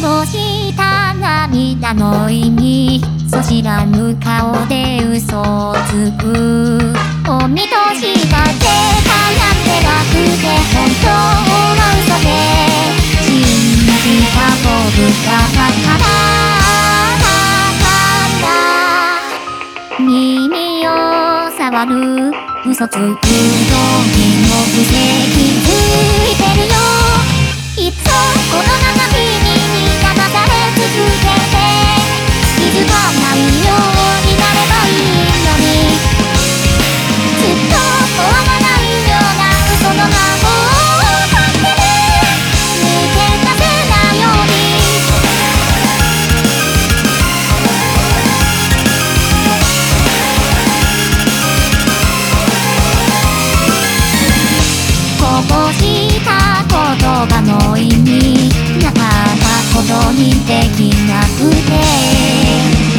もした涙の意味？そ知らぬ顔で嘘をつく。お見通しがて悩んでなくて本当は嘘で信じた僕がから耳を触る嘘つく時の不正気づいてる。きなくて。